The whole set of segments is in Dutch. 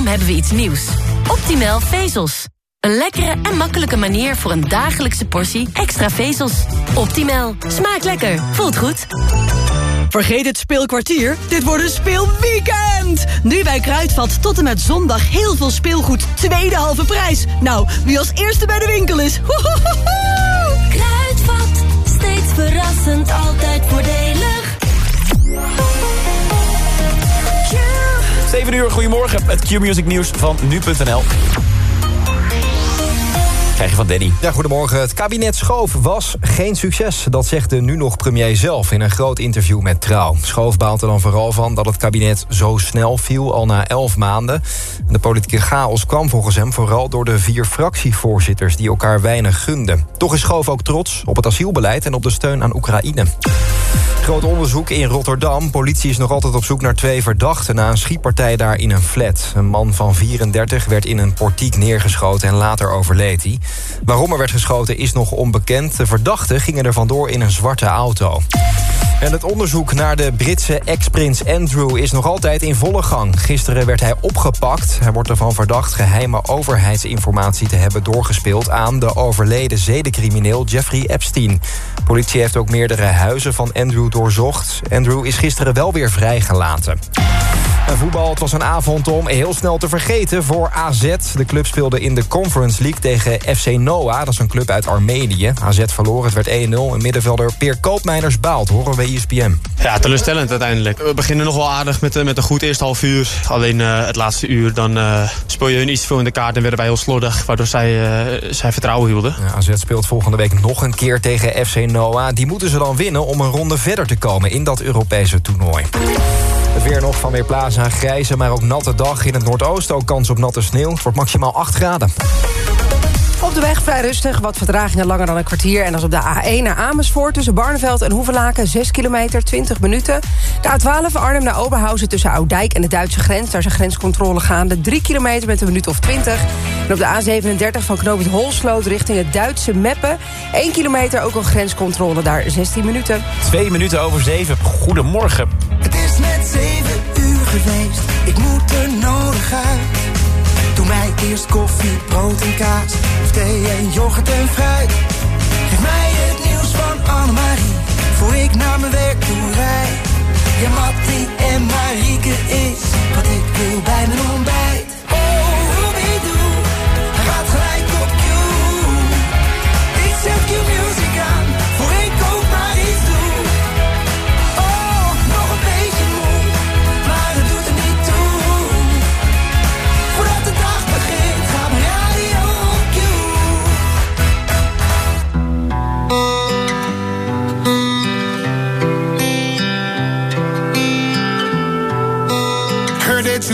Daarom hebben we iets nieuws. Optimal vezels. Een lekkere en makkelijke manier voor een dagelijkse portie extra vezels. Optimal. Smaakt lekker. Voelt goed. Vergeet het speelkwartier, dit wordt een speelweekend! Nu bij Kruidvat tot en met zondag heel veel speelgoed tweede halve prijs. Nou, wie als eerste bij de winkel is. Kruidvat, steeds verrassend, altijd voordelig. 7 uur, goedemorgen. Het Q-music nieuws van nu.nl. Krijg je van Danny. Ja, goedemorgen. Het kabinet Schoof was geen succes. Dat zegt de nu nog premier zelf in een groot interview met Trouw. Schoof baalt er dan vooral van dat het kabinet zo snel viel, al na elf maanden. De politieke chaos kwam volgens hem vooral door de vier fractievoorzitters... die elkaar weinig gunden. Toch is Schoof ook trots op het asielbeleid en op de steun aan Oekraïne. Groot onderzoek in Rotterdam. Politie is nog altijd op zoek naar twee verdachten... na een schietpartij daar in een flat. Een man van 34 werd in een portiek neergeschoten en later overleed hij. Waarom er werd geschoten is nog onbekend. De verdachten gingen er vandoor in een zwarte auto. En het onderzoek naar de Britse ex-prins Andrew is nog altijd in volle gang. Gisteren werd hij opgepakt. Hij wordt ervan verdacht geheime overheidsinformatie te hebben doorgespeeld... aan de overleden zedencrimineel Jeffrey Epstein. Politie heeft ook meerdere huizen van Andrew doorzocht. Andrew is gisteren wel weer vrijgelaten. En voetbal, het was een avond om heel snel te vergeten voor AZ. De club speelde in de Conference League tegen FC Noah. Dat is een club uit Armenië. AZ verloor, het werd 1-0. En middenvelder Peer Koopmeiners baalt, horen we ESPN. Ja, teleurstellend uiteindelijk. We beginnen nog wel aardig met, met een goed eerste half uur. Alleen uh, het laatste uur, dan uh, speel je hun iets veel in de kaart... en werden wij heel slordig, waardoor zij, uh, zij vertrouwen hielden. Ja, AZ speelt volgende week nog een keer tegen FC Noah. Die moeten ze dan winnen om een ronde verder te komen in dat Europese toernooi. Het weer nog van weer Plaza, grijze, maar ook natte dag. In het noordoosten ook kans op natte sneeuw. Het wordt maximaal 8 graden. Op de weg vrij rustig, wat vertragingen langer dan een kwartier. En dat is op de A1 naar Amersfoort tussen Barneveld en Hoevelaken... 6 kilometer, 20 minuten. De A12 Arnhem naar Oberhausen tussen Oudijk en de Duitse grens. Daar is een grenscontrole gaande. 3 kilometer met een minuut of 20. En op de A37 van Knoopend Holsloot richting het Duitse Meppen. 1 kilometer ook een grenscontrole daar, 16 minuten. Twee minuten over 7. Goedemorgen. Het is net 7 uur geweest. Ik moet er nodig uit. Doe mij eerst koffie, brood en kaas. Of thee en yoghurt en fruit. Geef mij het nieuws van Annemarie. Voor ik naar mijn werk toe rijd. Ja, Mattie en Marieke is wat ik wil bij mijn ontbijt.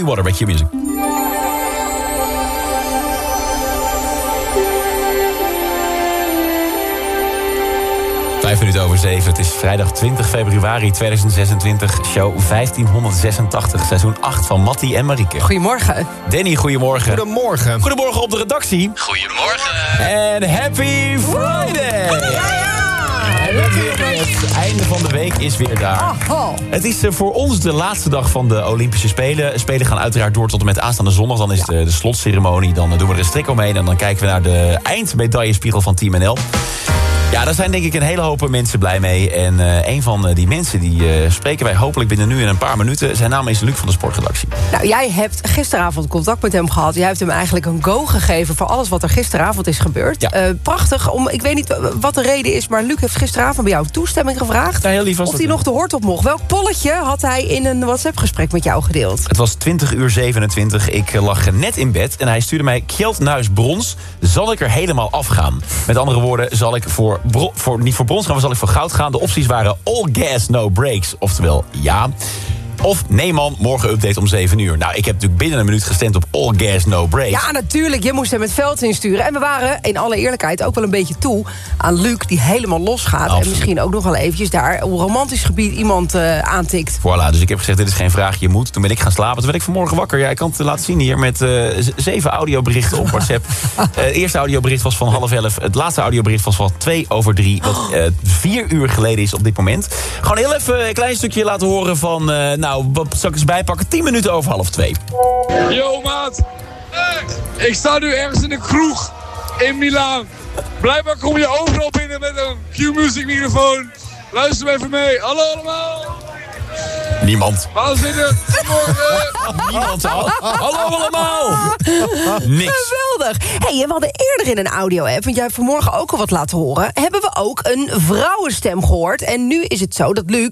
Holy Water bij Q-Music. Vijf minuten over zeven. Het is vrijdag 20 februari 2026. Show 1586. Seizoen 8 van Mattie en Marieke. Goedemorgen. Danny, goedemorgen. Goedemorgen. Goedemorgen op de redactie. Goedemorgen. En happy Friday! Het einde van de week is weer daar. Het is eh, voor ons de laatste dag van de Olympische Spelen. Spelen gaan uiteraard door tot en met aanstaande zondag. Dan is de, de slotceremonie. Dan eh, doen we er een strik omheen. En dan kijken we naar de eindmedaillespiegel van Team NL. Ja, daar zijn denk ik een hele hoop mensen blij mee. En eh, een van eh, die mensen die eh, spreken wij hopelijk binnen nu in een paar minuten. Zijn naam is Luc van de Sportredactie. Nou, jij hebt gisteravond contact met hem gehad. Jij hebt hem eigenlijk een go gegeven voor alles wat er gisteravond is gebeurd. Ja. Prachtig. Om, ik weet niet wat de reden is, maar Luc heeft gisteravond bij jou toestemming gevraagd. Ja, heel lief of hij nog de hoort op mocht. Welk polletje had hij in een WhatsApp-gesprek met jou gedeeld? Het was 20 uur 27. Ik lag net in bed en hij stuurde mij... Kjeld Nuis brons, zal ik er helemaal afgaan? Met andere woorden, zal ik voor, voor niet voor brons gaan... maar zal ik voor goud gaan? De opties waren all gas, no breaks. Oftewel, ja... Of nee man, morgen update om 7 uur. Nou, ik heb natuurlijk binnen een minuut gestemd op all gas, no breaks. Ja, natuurlijk. Je moest hem het veld insturen. En we waren in alle eerlijkheid ook wel een beetje toe aan Luc... die helemaal losgaat. Absoluut. En misschien ook nog wel eventjes daar op romantisch gebied iemand eh, aantikt. Voilà, dus ik heb gezegd, dit is geen vraag, je moet. Toen ben ik gaan slapen. Toen werd ik vanmorgen wakker. Ja, ik kan het laten zien hier met eh, z- zeven audioberichten op WhatsApp. Eh, het eerste audiobericht was van half elf. Het laatste audiobericht was van twee over drie. Wat eh, vier uur geleden is op dit moment. Gewoon heel even een klein stukje laten horen van... eh, nou, wat zal ik eens bijpakken? Tien minuten over half twee. Yo maat, ik sta nu ergens in de kroeg in Milaan. Blijkbaar kom je overal binnen met een Q-Music microfoon. Luister even mee. Hallo allemaal. Niemand. Waanzinnig. Goedemorgen. Niemand al. Hallo allemaal. Niks. Geweldig. Hey, we hadden eerder in een audio-app, want jij hebt vanmorgen ook al wat laten horen... hebben we ook een vrouwenstem gehoord. En nu is het zo dat Luc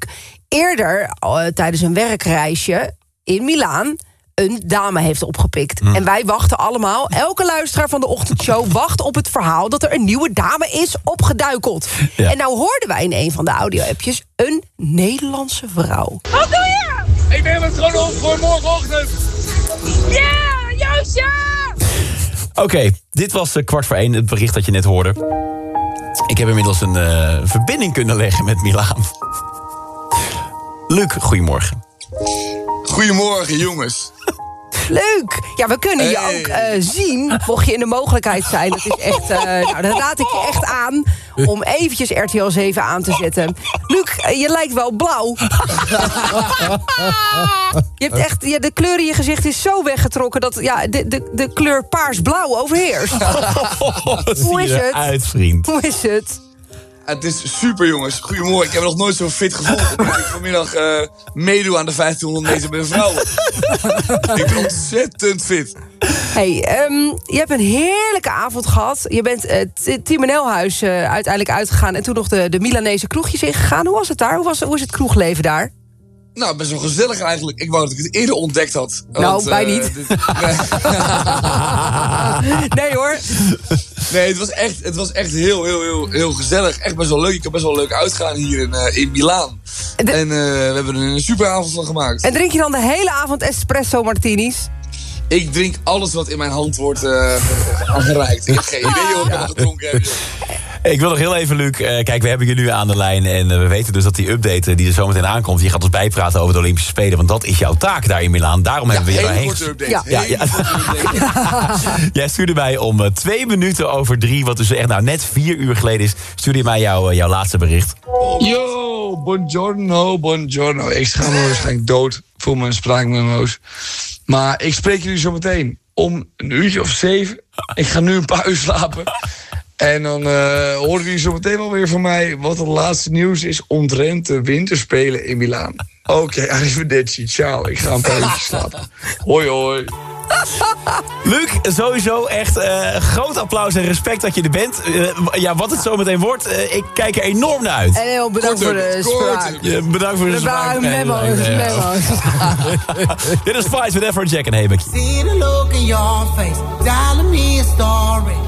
eerder eh, tijdens een werkreisje in Milaan een dame heeft opgepikt. Hm. En wij wachten allemaal, elke luisteraar van de ochtendshow... wacht op het verhaal dat er een nieuwe dame is opgeduikeld. Ja. En nou hoorden wij in een van de audio-appjes... een Nederlandse vrouw. Wat doe je? Ik neem het gewoon op voor morgenochtend. Ja, juist ja! Oké, dit was eh, kwart voor één, het bericht dat je net hoorde. Ik heb inmiddels een eh, verbinding kunnen leggen met Milaan. Luc, goedemorgen. Goedemorgen, jongens. Leuk! Ja, we kunnen je Hey. ook eh, zien, mocht je in de mogelijkheid zijn. Dat is echt, eh, nou, dan raad ik je echt aan om eventjes RTL 7 aan te zetten. Luc, eh, je lijkt wel blauw. je hebt echt, ja, de kleur in je gezicht is zo weggetrokken... dat ja, de, de, de kleur paars-blauw overheerst. Hoe is het? eruit, vriend? Hoe is het? Het is super, jongens. Goedemorgen. Ik heb nog nooit zo fit gevoeld. Ik vanmiddag eh meedoe aan de 1500 meter met vrouwen. ik ben ontzettend fit. Hey, ehm, je hebt een heerlijke avond gehad. Je bent het Team NL-huis eh, uiteindelijk uitgegaan... en toen nog de, de Milanese kroegjes ingegaan. Hoe was het daar? Hoe, was, hoe is het kroegleven daar? Nou, best wel gezellig eigenlijk. Ik wou dat ik het eerder ontdekt had. Nou, wij eh, niet. dit- nee. Nee hoor. Nee, het was echt, het was echt heel, heel, heel, heel gezellig. Echt best wel leuk. Ik heb best wel leuk uitgaan hier in, eh, in Milaan. De- En eh, we hebben er een super avond van gemaakt. En drink je dan de hele avond espresso martinis? Ik drink alles wat in mijn hand wordt aangereikt. Ik heb geen idee wat ik al gedronken heb. Ik wil nog heel even, Luc. eh, kijk, we hebben je nu aan de lijn. En eh, we weten dus dat die update eh, die er zometeen aankomt... die gaat ons bijpraten over de Olympische Spelen. Want dat is jouw taak daar in Milaan. Daarom hebben we je daarheen korte update. Ja. Ja, ja. update. Jij stuurde mij om twee minuten over drie... wat dus echt nou net vier uur geleden is... stuurde je mij jouw, jouw laatste bericht. Yo, buongiorno, buongiorno. Ik schaam me waarschijnlijk dood voor mijn spraakmemo's. Maar ik spreek jullie zo meteen om een uurtje of zeven. Ik ga nu een paar uur slapen. En dan eh horen jullie zo meteen wel weer van mij wat het laatste nieuws is omtrent de winterspelen in Milaan. Oké, arrivederci, ciao. Ik ga een paar uurtjes slapen. Hoi, hoi. Luc, sowieso echt eh, groot applaus en respect dat je er bent. Eh, ja, wat het zometeen wordt, eh, ik kijk er enorm naar uit. En heel bedankt voor de spraak. Ja, bedankt voor de De spraak. memo's, memo's. Dit is Fight with Afrojack en Hebek. See the look in your face, telling me a story.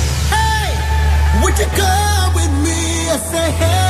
head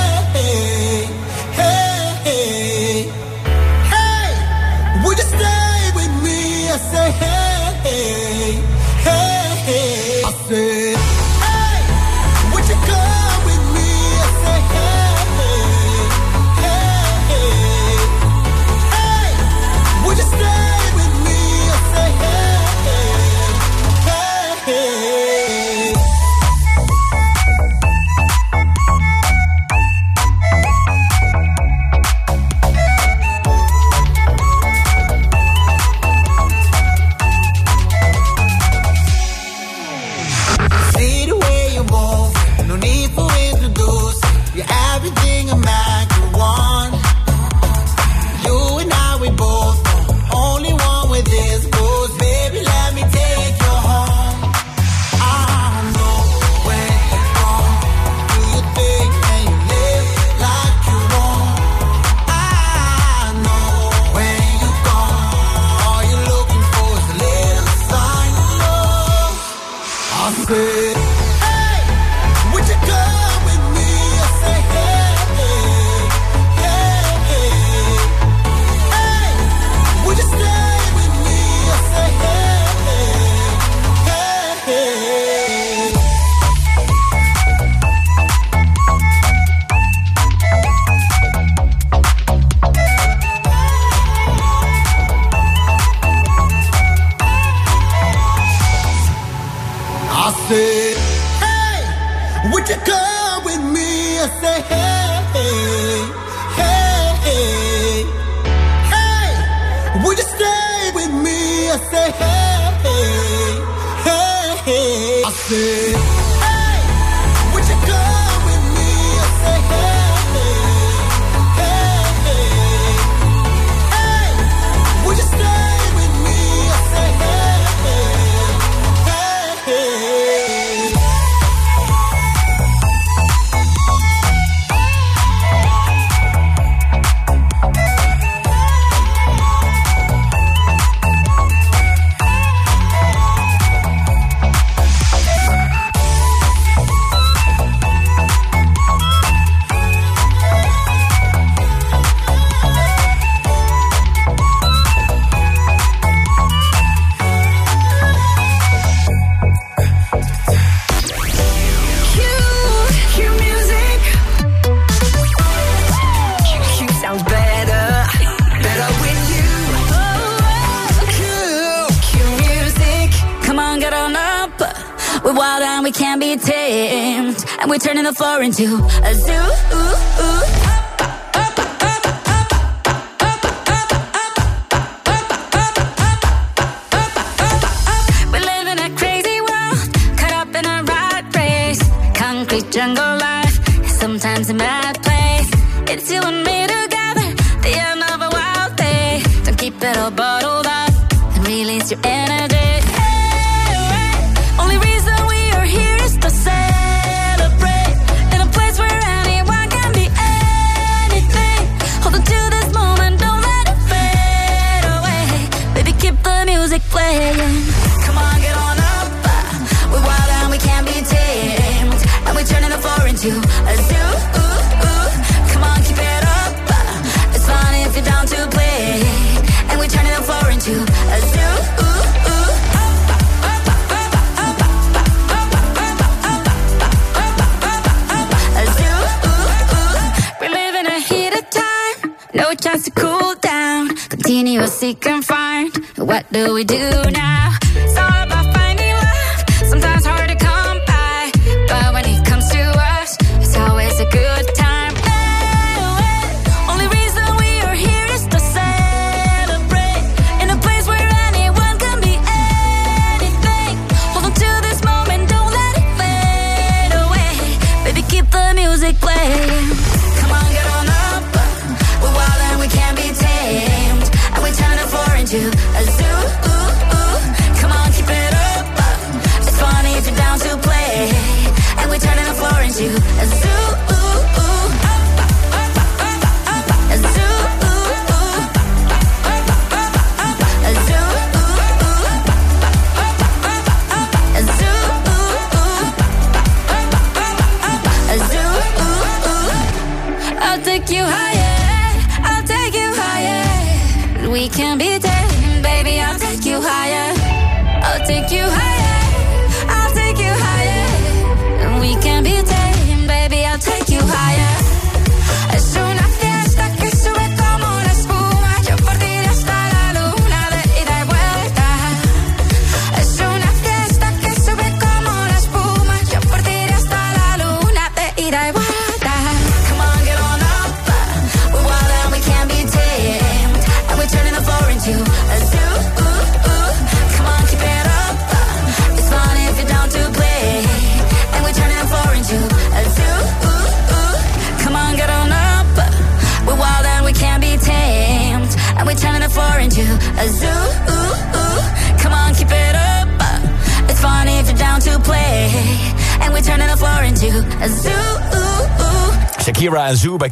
into a zoo.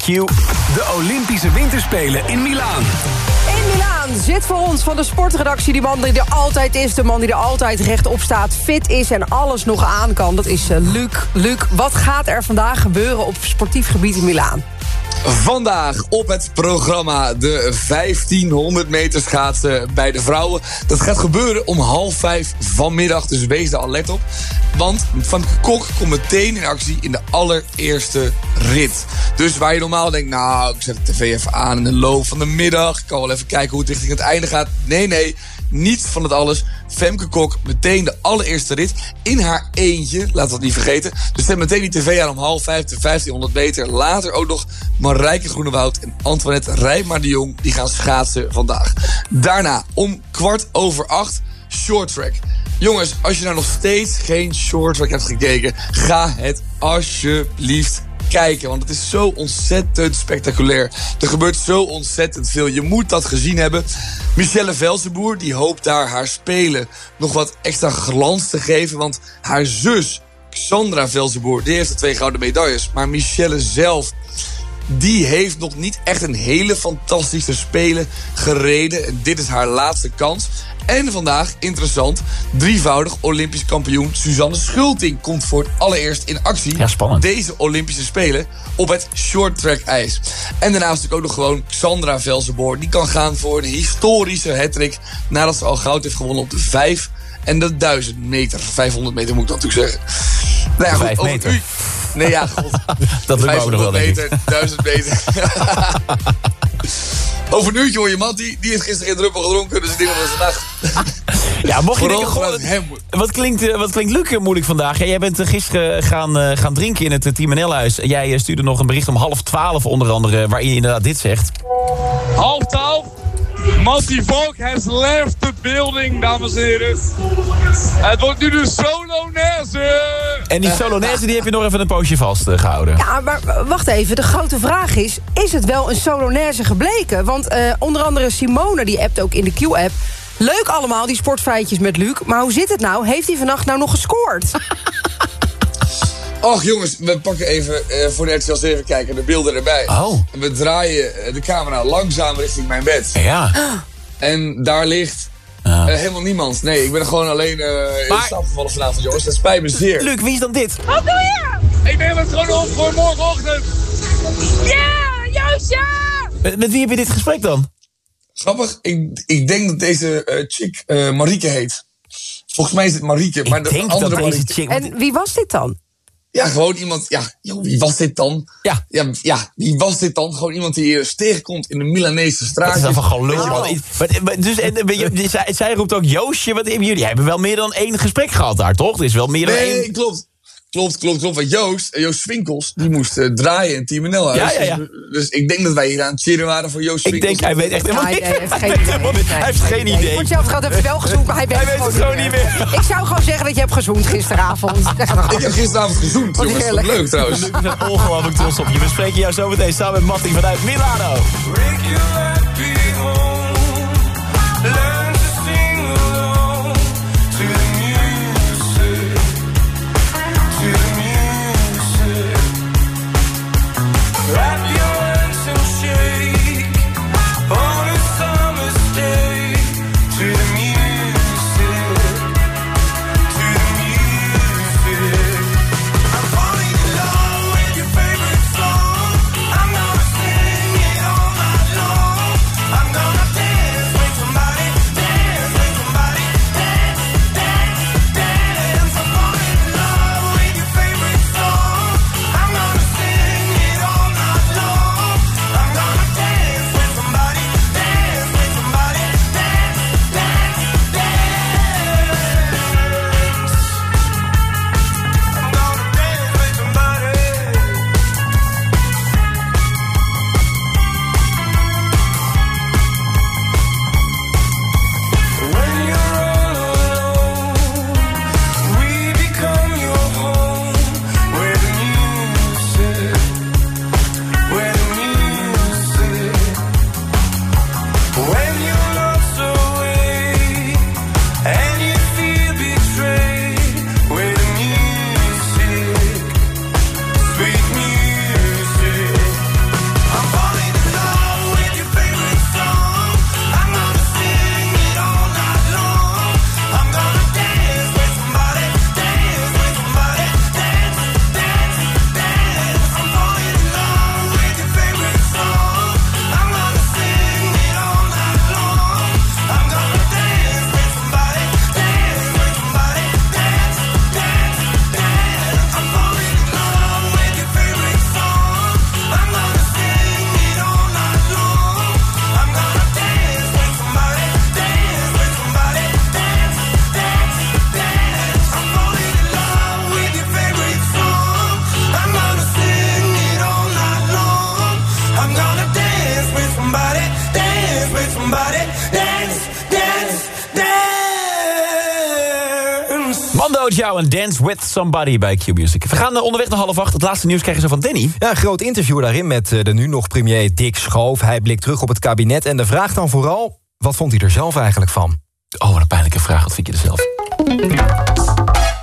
De Olympische Winterspelen in Milaan. In Milaan zit voor ons van de sportredactie die man die er altijd is. De man die er altijd rechtop staat, fit is en alles nog aan kan. Dat is eh, Luc. Luc, wat gaat er vandaag gebeuren op sportief gebied in Milaan? Vandaag op het programma de 1500 meter schaatsen bij de vrouwen. Dat gaat gebeuren om half vijf vanmiddag, dus wees daar al let op. Want Van Kok komt meteen in actie in de allereerste rit. Dus waar je normaal denkt, nou, ik zet de tv even aan in de loop van de middag. Ik kan wel even kijken hoe het richting het einde gaat. Nee, nee, niet van het alles. Femke Kok meteen de allereerste rit in haar eentje. Laat dat niet vergeten. Dus zet meteen die tv aan om half vijf de 1500 meter. Later ook nog Marijke Groenewoud en Antoinette Rijma de Jong. Die gaan schaatsen vandaag. Daarna om kwart over acht short track. Jongens, als je nou nog steeds geen short track hebt gekeken, ga het alsjeblieft kijken. Want het is zo ontzettend spectaculair. Er gebeurt zo ontzettend veel. Je moet dat gezien hebben. Michelle Velsenboer die hoopt daar haar spelen nog wat extra glans te geven. Want haar zus, Xandra Velsenboer, die heeft de twee gouden medailles. Maar Michelle zelf, die heeft nog niet echt een hele fantastische spelen gereden. En dit is haar laatste kans. En vandaag, interessant, drievoudig Olympisch kampioen Suzanne Schulting komt voor het allereerst in actie. Ja, spannend. Deze Olympische Spelen op het short track ijs. En daarnaast ook nog gewoon Sandra Velzenboer. Die kan gaan voor een historische hattrick nadat ze al goud heeft gewonnen op de 5 en de 1000 meter. 500 meter moet ik dan natuurlijk zeggen. Nou ja, goed, meter. u- Nee, ja, god. Dat lukt ook nog wel, 500 denk ik. meter, 1000 meter. Over een uurtje hoor je Mattie. Die heeft gisteren geen druppel gedronken, dus ik denk dat we vandaag... Ja, mocht je Vooral denken, goh, wat klinkt, eh, wat klinkt Luc moeilijk vandaag? Ja, jij bent eh, gisteren gaan, eh, gaan drinken in het Team NL-huis. Jij stuurde nog een bericht om half twaalf onder andere... waarin je inderdaad dit zegt. Half twaalf. Matty Volk has left the building, dames en heren. Het wordt nu de Solonaise. En die Solonaise die heb je nog even een poosje vastgehouden. Ja, maar w- wacht even. De grote vraag is, is het wel een Solonaise gebleken? Want eh, onder andere Simone, die appt ook in de Q-app... Leuk allemaal, die sportfeitjes met Luc. Maar hoe zit het nou? Heeft hij vannacht nou nog gescoord? Och jongens, we pakken even eh, voor de RTL 7 kijken de beelden erbij. Oh. En we draaien eh, de camera langzaam richting mijn bed. Ja. En daar ligt eh, helemaal niemand. Nee, ik ben gewoon alleen eh in Maar- slaap gevallen vanavond, jongens. Dat spijt me zeer. Luc, wie is dan dit? Wat doe je? Ik neem het gewoon op voor morgenochtend. Ja, juist ja! Met, met wie heb je dit gesprek dan? Grappig, ik, ik denk dat deze eh, chick eh, Marieke heet. Volgens mij is het Marieke, maar de denk andere dat Marieke. chick... En wie was dit dan? Ja, gewoon iemand. Ja, joh, wie was dit dan? Ja. ja. Ja, wie was dit dan? Gewoon iemand die eerst tegenkomt in de Milanese Dat straat. is dan van gelul, Oh. man. Dus, en, je, zij, zij roept ook Joosje. Wat hebben jullie? hebben wel meer dan één gesprek gehad daar, toch? Er is wel meer dan Nee, één... klopt. Klopt, klopt, klopt. Want Joost, Joost Swinkels, die moest draaien in Team NL. Ja, ja, ja. Dus, dus ik denk dat wij hier aan het cheeren waren voor Joost Ik Swinkels. denk, hij weet echt helemaal niks. nee, hij heeft geen idee. niet- Hij heeft geen idee. Hetzelfde geld heb je wel gezoend, maar hij weet, Hij weet het gewoon niet meer. Ik zou gewoon zeggen dat je hebt gezoend gisteravond. Ik heb gisteravond gezoend, Wat jongens. Wat leuk trouwens. Ik ben ongelooflijk trots op je. We spreken jou zo meteen samen met Mattie vanuit Milano. Mojo en Dance With Somebody bij Q-Music. We gaan eh, onderweg naar half acht. Het laatste nieuws krijgen ze van Danny. Ja, een groot interview daarin met eh, de nu nog premier Dick Schoof. Hij blikt terug op het kabinet en de vraag dan vooral... wat vond hij er zelf eigenlijk van? Oh, wat een pijnlijke vraag. Wat vind je er zelf?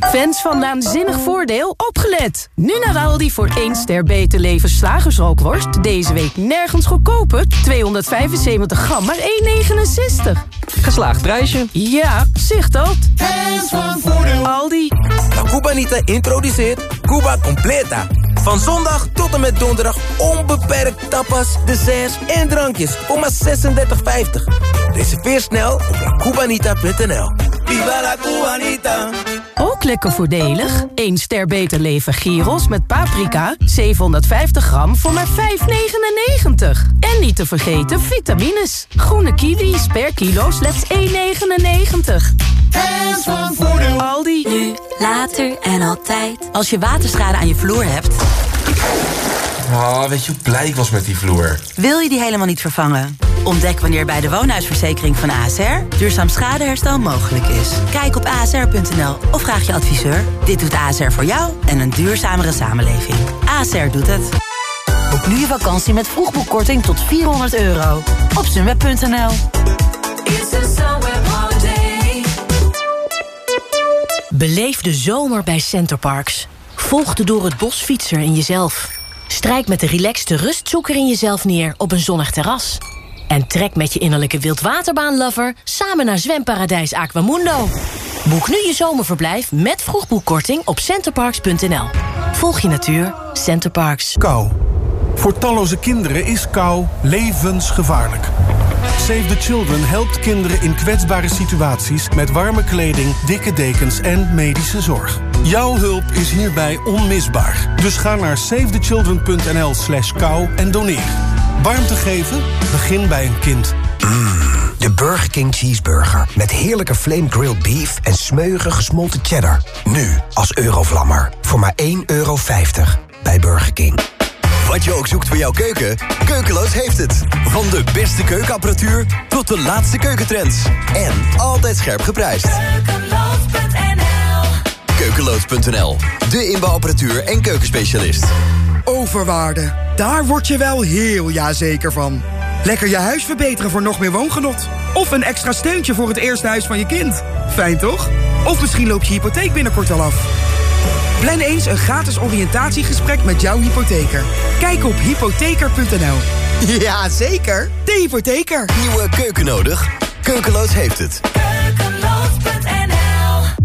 Fans van Naanzinnig Voordeel, opgelet! Nu naar Aldi voor 1 ster beter leven slagersrookworst. Deze week nergens goedkoper. 275 gram, maar 1,69. Geslaagd prijsje. Ja, zicht dat. Fans van Voordeel. Aldi. La Cubanita introduceert Cuba Completa. Van zondag tot en met donderdag onbeperkt tapas, desserts en drankjes voor maar 36,50. Reserveer snel op lacubanita.nl. Viva la Cubanita! Ook lekker voordelig. 1 ster beter leven gyros met paprika. 750 gram voor maar 5,99. En niet te vergeten vitamines. Groene kiwis per kilo slechts 1,99. Fans van Voordeel. Aldi. Nu, later en altijd. Als je waterschade aan je vloer hebt... Oh, weet je hoe blij ik was met die vloer? Wil je die helemaal niet vervangen? Ontdek wanneer bij de woonhuisverzekering van ASR duurzaam schadeherstel mogelijk is. Kijk op asr.nl of vraag je adviseur. Dit doet ASR voor jou en een duurzamere samenleving. ASR doet het. Boek nu je vakantie met vroegboekkorting tot 400 euro. Op sunweb.nl Beleef de zomer bij Centerparks. Volg de door het bos fietser in jezelf. Strijk met de relaxte rustzoeker in jezelf neer op een zonnig terras. En trek met je innerlijke wildwaterbaanlover samen naar zwemparadijs Aquamundo. Boek nu je zomerverblijf met vroegboekkorting op centerparks.nl. Volg je natuur, Centerparks. Kou. Voor talloze kinderen is kou levensgevaarlijk. Save the Children helpt kinderen in kwetsbare situaties... met warme kleding, dikke dekens en medische zorg. Jouw hulp is hierbij onmisbaar. Dus ga naar savethechildren.nl slash kou en doneer. Warmte geven? Begin bij een kind. De Burger King Cheeseburger. Met heerlijke flame grilled beef en smeuige gesmolten cheddar. Nu als Eurovlammer. Voor maar 1,50 euro bij Burger King. Wat je ook zoekt voor jouw keuken, Keukeloos heeft het. Van de beste keukenapparatuur tot de laatste keukentrends. En altijd scherp geprijsd. Keukeloos.nl, de inbouwapparatuur en keukenspecialist. Overwaarde, daar word je wel heel jazeker van. Lekker je huis verbeteren voor nog meer woongenot. Of een extra steuntje voor het eerste huis van je kind. Fijn toch? Of misschien loopt je hypotheek binnenkort al af. Plan eens een gratis oriëntatiegesprek met jouw hypotheker. Kijk op hypotheker.nl. Ja, zeker. De hypotheker. Nieuwe keuken nodig? Keukeloos heeft het.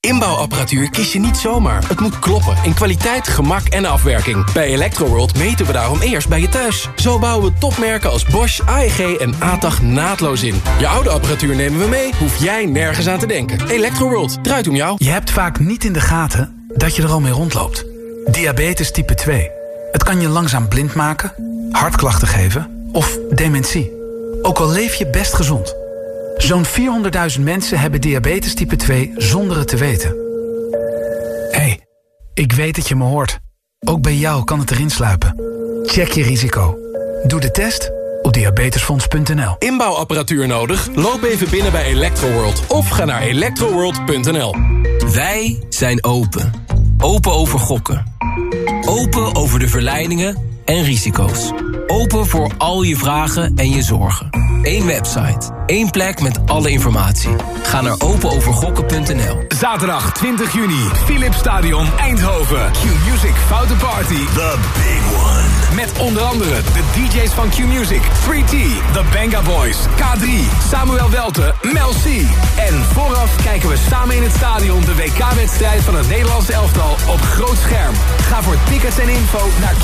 Inbouwapparatuur kies je niet zomaar. Het moet kloppen in kwaliteit, gemak en afwerking. Bij Electroworld meten we daarom eerst bij je thuis. Zo bouwen we topmerken als Bosch, AEG en ATAG naadloos in. Je oude apparatuur nemen we mee, hoef jij nergens aan te denken. Electroworld, draait om jou. Je hebt vaak niet in de gaten dat je er al mee rondloopt. Diabetes type 2. Het kan je langzaam blind maken, hartklachten geven of dementie. Ook al leef je best gezond. Zo'n 400.000 mensen hebben diabetes type 2 zonder het te weten. Hé, hey, Ik weet dat je me hoort. Ook bij jou kan het erin sluipen. Check je risico. Doe de test op diabetesfonds.nl. Inbouwapparatuur nodig? Loop even binnen bij Electroworld of ga naar electroworld.nl. Wij zijn open. Open over gokken. Open over de verleidingen en risico's. Open voor al je vragen en je zorgen. Eén website. één plek met alle informatie. Ga naar openovergokken.nl. Zaterdag 20 juni, Philips Stadion Eindhoven. Q-Music Foute Party. The big one. Met onder andere de DJ's van Q-Music, 3T, The Banga Boys, K3, Samuel Welte, Mel C. En vooraf kijken we samen in het stadion de WK-wedstrijd van het Nederlandse elftal op groot scherm. Ga voor tickets en info naar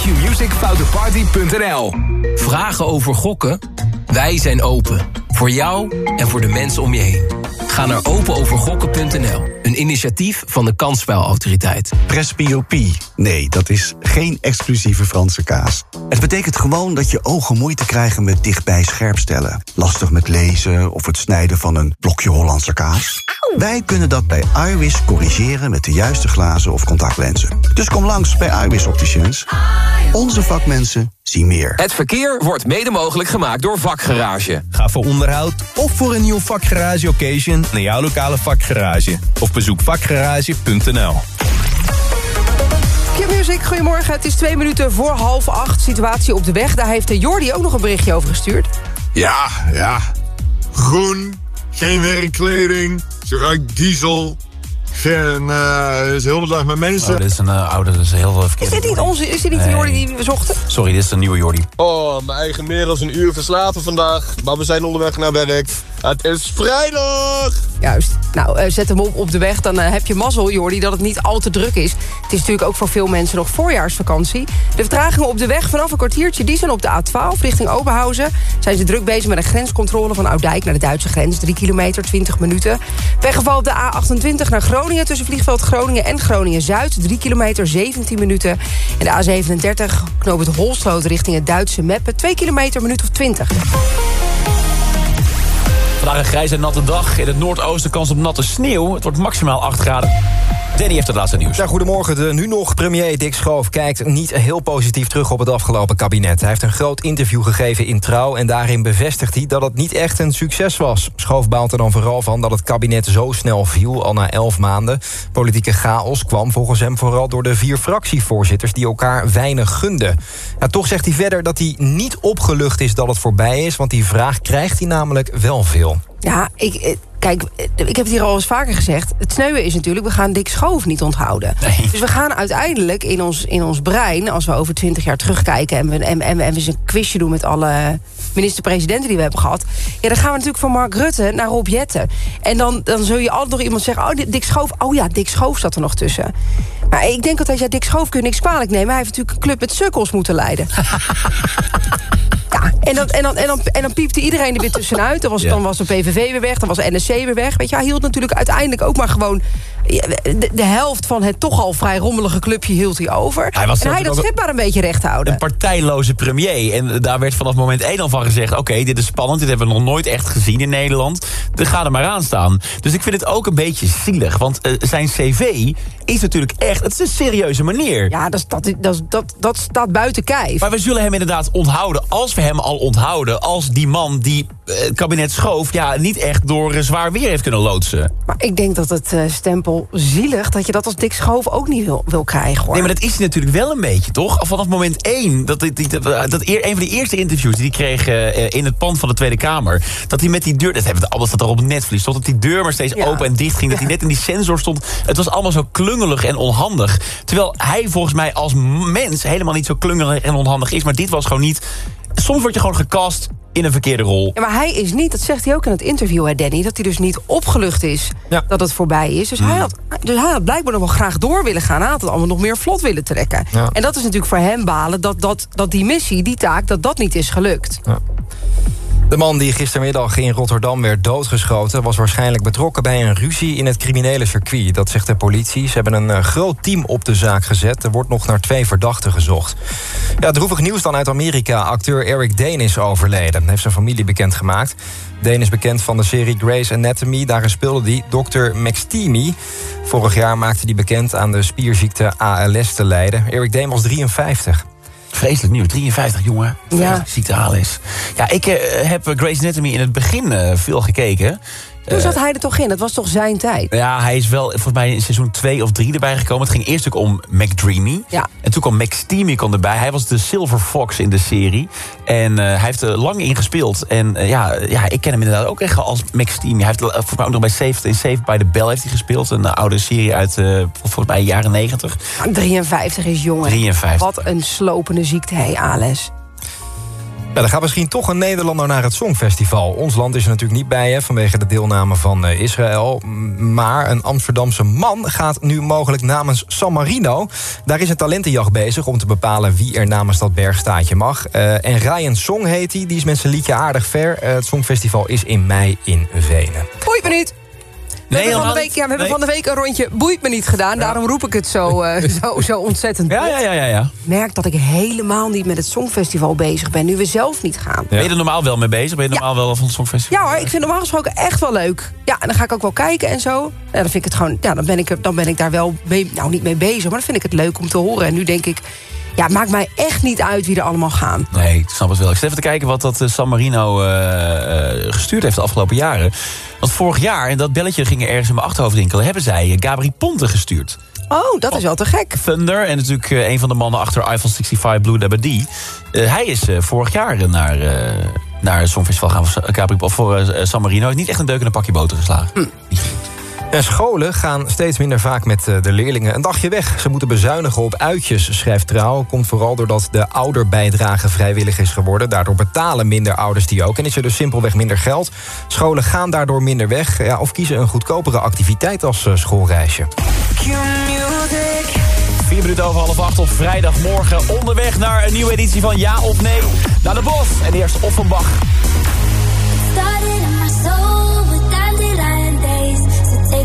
qmusicfouteparty.nl. Vragen over gokken? Wij zijn open. Voor jou en voor de mensen om je heen. Ga naar openovergokken.nl. Een initiatief van de Kansspelautoriteit. Presbyopie. Nee, dat is geen exclusieve Franse kaas. Het betekent gewoon dat je ogen moeite krijgen met dichtbij scherpstellen. Lastig met lezen of het snijden van een blokje Hollandse kaas. Wij kunnen dat bij iWis corrigeren met de juiste glazen of contactlenzen. Dus kom langs bij iWis Opticians. Onze vakmensen zien meer. Het verkeer wordt mede mogelijk gemaakt door Vakgarage. Ga voor onderhoud of voor een nieuw vakgarage occasion naar jouw lokale vakgarage. Of bezoek vakgarage.nl. Q-Music, goedemorgen. Het is twee minuten voor half acht. Situatie op de weg. Daar heeft de Jordi ook nog een berichtje over gestuurd. Ja, ja. Groen, geen werkkleding, zo ruikt diesel. En uh, is heel de dag met mensen. Oh, dit is een uh, oude, dus heel veel Is dit niet, onze, is dit niet de Jordi die we zochten? Sorry, dit is een nieuwe Jordi. Oh, mijn eigen meer dan een uur verslapen vandaag. Maar we zijn onderweg naar werk. Het is vrijdag! Juist. Nou, uh, zet hem op op de weg. Dan heb je mazzel, Jordi, dat het niet al te druk is. Het is natuurlijk ook voor veel mensen nog voorjaarsvakantie. De vertragingen op de weg vanaf een kwartiertje... die zijn op de A12 richting Oberhausen. Zijn ze druk bezig met een grenscontrole van Oudijk naar de Duitse grens. 3 kilometer, 20 minuten. Weggeval op de A28 naar Groningen... tussen vliegveld Groningen en Groningen-Zuid. 3 kilometer, 17 minuten. En de A37 knoop het Holstroot richting het Duitse Meppen. 2 kilometer, minuut of 20. Vandaag een grijze natte dag. In het noordoosten kans op natte sneeuw. Het wordt maximaal 8 graden. Danny heeft het laatste nieuws. Ja, goedemorgen. De nu nog premier Dick Schoof kijkt niet heel positief terug op het afgelopen kabinet. Hij heeft een groot interview gegeven in Trouw... en daarin bevestigt hij dat het niet echt een succes was. Schoof baalt er dan vooral van dat het kabinet zo snel viel, al na elf maanden. Politieke chaos kwam volgens hem vooral door de vier fractievoorzitters... die elkaar weinig gunden. Ja, toch zegt hij verder dat hij niet opgelucht is dat het voorbij is... want die vraag krijgt hij namelijk wel veel. Ja, ik, kijk, ik heb het hier al eens vaker gezegd. Het sneuwen is natuurlijk, we gaan Dick Schoof niet onthouden. Nee. Dus we gaan uiteindelijk in ons, in ons brein... als we over twintig jaar terugkijken... en we, en, en, en we eens een quizje doen met alle minister-presidenten die we hebben gehad... ja, dan gaan we natuurlijk van Mark Rutte naar Rob Jetten. En dan, dan zul je altijd nog iemand zeggen... oh, Dick Schoof, oh ja, Dick Schoof zat er nog tussen. Maar ik denk altijd, ja, Dick Schoof kun je niks kwalijk nemen. Hij heeft natuurlijk een club met sukkels moeten leiden. Ja, en dan, en, dan, en, dan, en dan piepte iedereen er weer tussenuit. Dan was, Ja. dan was de PVV weer weg, dan was de NSC weer weg. Weet je, hij hield natuurlijk uiteindelijk ook maar gewoon... De, de helft van het toch al vrij rommelige clubje hield hij over. Hij was en hij dat schip maar een beetje recht houden. Een partijloze premier. En daar werd vanaf moment één al van gezegd... oké, dit is spannend, dit hebben we nog nooit echt gezien in Nederland. Dus ga er maar aan staan. Dus ik vind het ook een beetje zielig. Want eh, zijn cv is natuurlijk echt... het is een serieuze manier. Ja, dat, dat, dat, dat, dat staat buiten kijf. Maar we zullen hem inderdaad onthouden, als we hem al onthouden... als die man die eh, het kabinet schoof... ja, niet echt door eh, zwaar weer heeft kunnen loodsen. Maar ik denk dat het eh, stempel zielig... dat je dat als Dick Schoof ook niet wil, wil krijgen, hoor. Nee, maar dat is hij natuurlijk wel een beetje, toch? Vanaf moment één, dat, dat, dat, dat eer- een van de eerste interviews die hij kreeg in het pand van de Tweede Kamer... dat hij met die deur, dat hebben we alles dat er op Netflix stond... dat die deur maar steeds Ja. open en dicht ging, dat hij net in die sensor stond. Het was allemaal zo klungelig en onhandig. Terwijl hij volgens mij als mens helemaal niet zo klungelig en onhandig is... maar dit was gewoon niet... Soms word je gewoon gecast in een verkeerde rol. Ja, maar hij is niet, dat zegt hij ook in het interview, hè, Danny... dat hij dus niet opgelucht is dat het voorbij is. Dus, Hmm. hij had, dus hij had blijkbaar nog wel graag door willen gaan. Hij had het allemaal nog meer vlot willen trekken. Ja. En dat is natuurlijk voor hem balen... dat, dat, dat die missie, die taak, dat dat niet is gelukt. De man die gistermiddag in Rotterdam werd doodgeschoten... was waarschijnlijk betrokken bij een ruzie in het criminele circuit. Dat zegt de politie. Ze hebben een eh, groot team op de zaak gezet. Er wordt nog naar twee verdachten gezocht. Ja, droevig nieuws dan uit Amerika. Acteur Eric Dane is overleden. Heeft zijn familie bekendgemaakt. Dane is bekend van de serie Grey's Anatomy. Daarin speelde hij Dr. McSteamy. Vorig jaar maakte hij bekend aan de spierziekte ALS te lijden. Eric Dane was 53. Vreselijk nieuw, 53 jongen. Ja. Ziekte ALS. Ja, ik eh, heb Grey's Anatomy in het begin eh, veel gekeken. Toen zat hij er toch in, dat was toch zijn tijd? Ja, hij is wel volgens mij in seizoen 2 of 3 erbij gekomen. Het ging eerst ook om McDreamy. Ja. En toen kwam McSteamy kwam erbij. Hij was de Silver Fox in de serie. En eh, hij heeft er lang in gespeeld. En eh, ja, ja, ik ken hem inderdaad ook echt als McSteamy. Hij heeft eh, volgens mij ook nog bij Saved, in Saved by the Bell heeft hij gespeeld. Een oude serie uit eh, volgens mij jaren 90. 53 is jong. hè. 53. Wat een slopende ziekte, hé, Ales. Ja, er gaat misschien toch een Nederlander naar het Songfestival. Ons land is er natuurlijk niet bij hè, vanwege de deelname van eh, Israël. Maar een Amsterdamse man gaat nu mogelijk namens San Marino. Daar is een talentenjacht bezig om te bepalen wie er namens dat bergstaatje mag. Eh, en Ryan Song heet hij, die is met zijn liedje aardig ver. Eh, het Songfestival is in mei in Venen. Me niet. We Nee, hebben, van de, week, ja, we hebben van de week een rondje boeit me niet gedaan. Daarom roep ik het zo, eh, zo, zo ontzettend. Ja, ja, ja, ja. ja. Merk dat ik helemaal niet met het Songfestival bezig ben. Nu we zelf niet gaan. Ben je er normaal wel mee bezig? Ben je normaal wel van het Songfestival? Ja hoor, ik vind normaal gesproken echt wel leuk. Ja, en dan ga ik ook wel kijken en zo. Ja, dan vind ik het gewoon, ja, dan ben ik, dan ben ik daar wel mee, nou niet mee bezig, maar dan vind ik het leuk om te horen. En nu denk ik, ja, maakt mij echt niet uit wie er allemaal gaan. Nee, ik snap het wel. Ik zit even te kijken wat dat eh, San Marino eh, eh, gestuurd heeft de afgelopen jaren. Want vorig jaar, en dat belletje ging er ergens in mijn achterhoofd rinkelen... hebben zij Gabri Ponte gestuurd. Oh, dat is wel te gek. Thunder en natuurlijk een van de mannen achter Eiffel 65 Blue Dabba hij is vorig jaar naar, naar het Songfestival gaan voor, Gabri, voor San Marino. Heeft niet echt een deuk in een pakje boter geslagen. En scholen gaan steeds minder vaak met eh, de leerlingen een dagje weg. Ze moeten bezuinigen op uitjes, schrijft Trouw. Komt vooral doordat de ouderbijdrage vrijwillig is geworden. Daardoor betalen minder ouders die ook. En is er dus simpelweg minder geld. Scholen gaan daardoor minder weg. Ja, of kiezen een goedkopere activiteit als eh, schoolreisje. Vier minuten over half acht op vrijdagmorgen. Onderweg naar een nieuwe editie van Ja of Nee. Naar de Bos. En eerst Offenbach.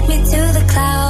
Me to the clouds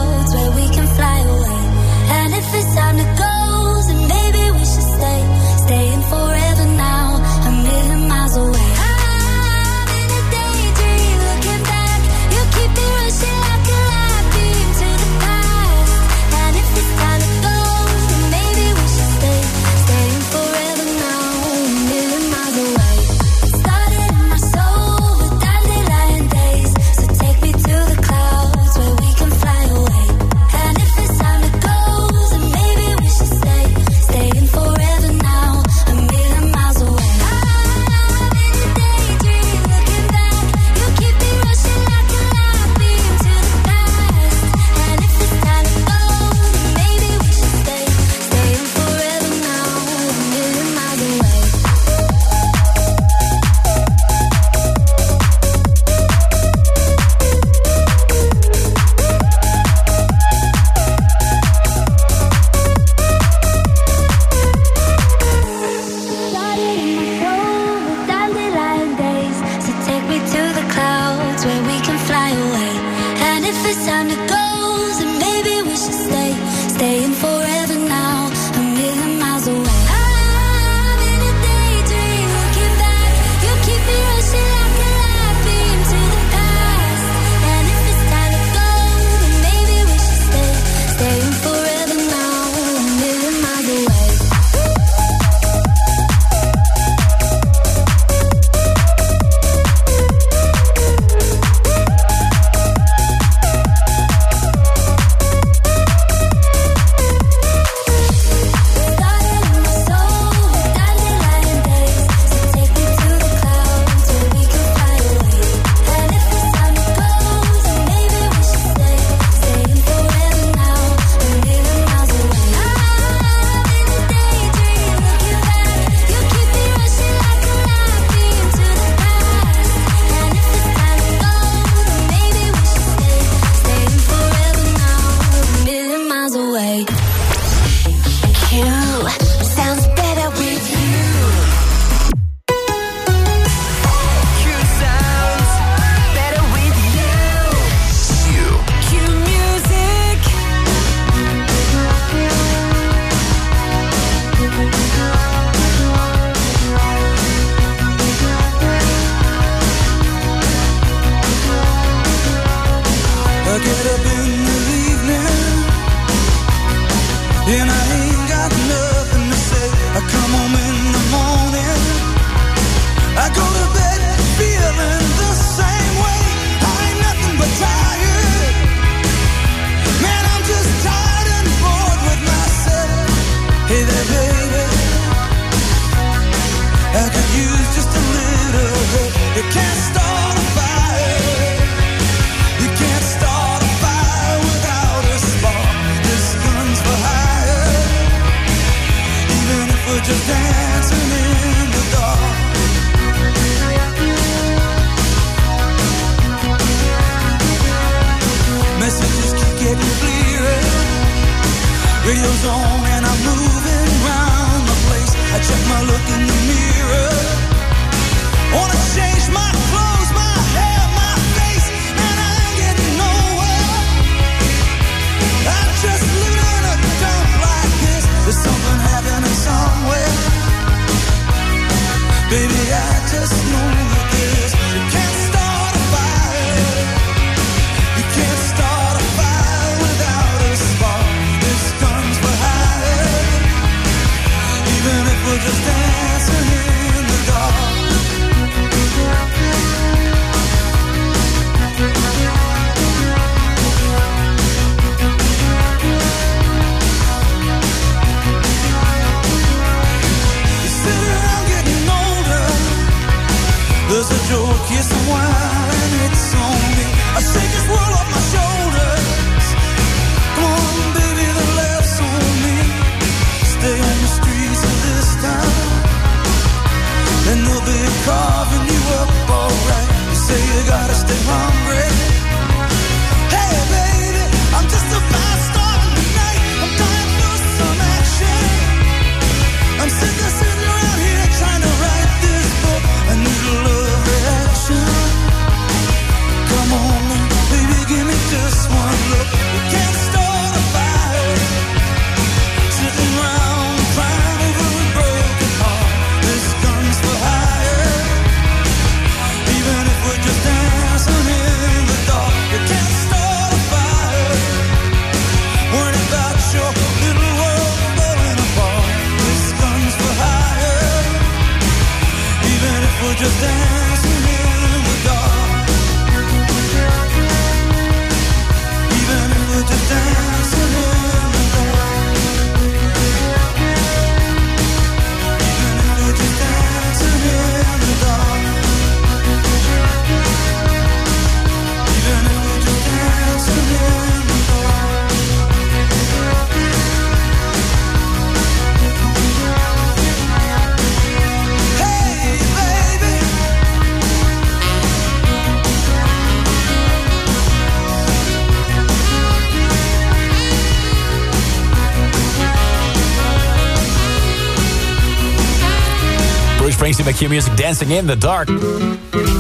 Bruce Springsteen bij Q-Music Dancing in the Dark.